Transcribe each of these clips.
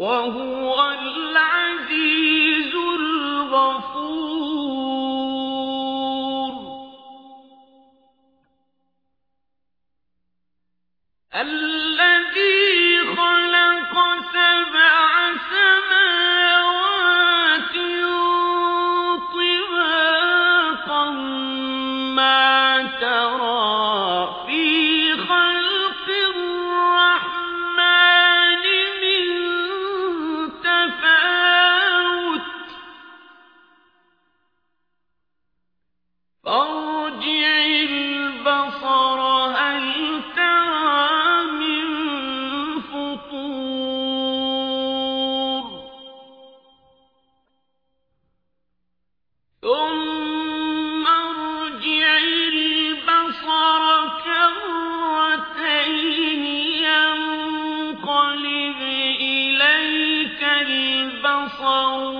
وهو العزيز الغفور. الذي خلق سبع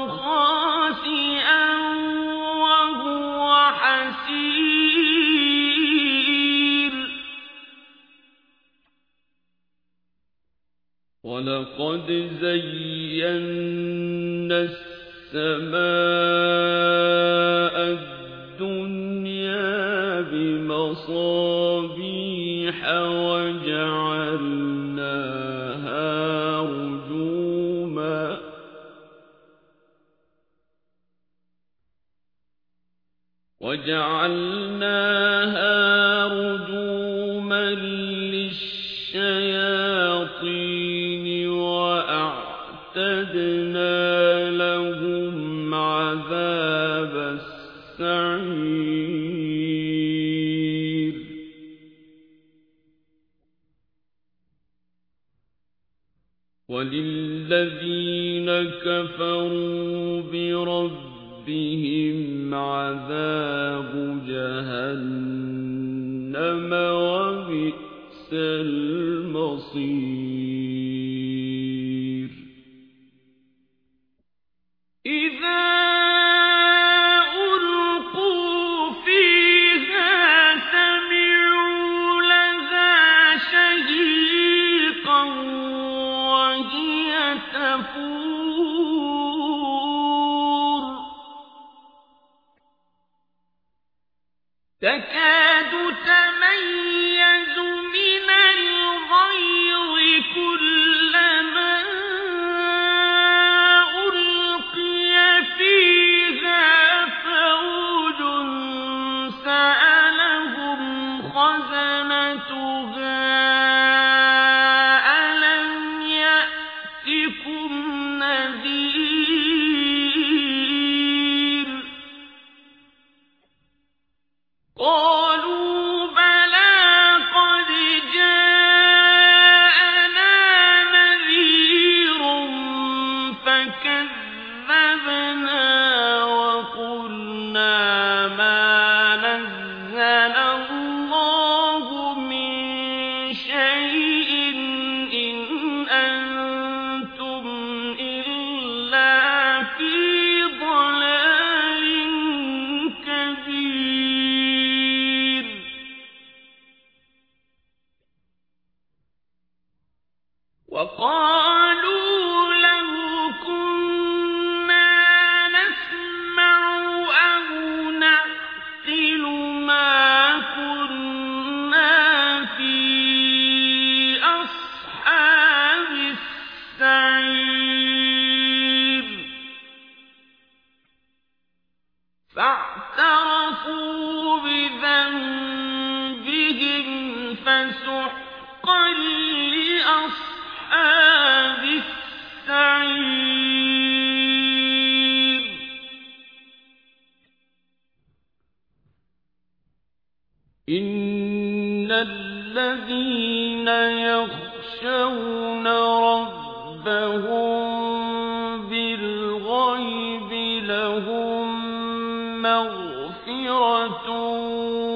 خاسئا وهو حسير. ولقد زينا السماء الدنيا بمصابيح وجعلناها وجعلناها رجوما للشياطين وأعتدنا لهم عذاب السعير. وللذين كفروا بربهم عذاب جهنم وبئس المصير تكاد تميز من الغيظ كلما ألقي فيها فوج سألهم خزنتها فاعترفوا بذنبهم لأصحاب السعير. إن الذين يخشون ربهم بالغيب لهم مغفرة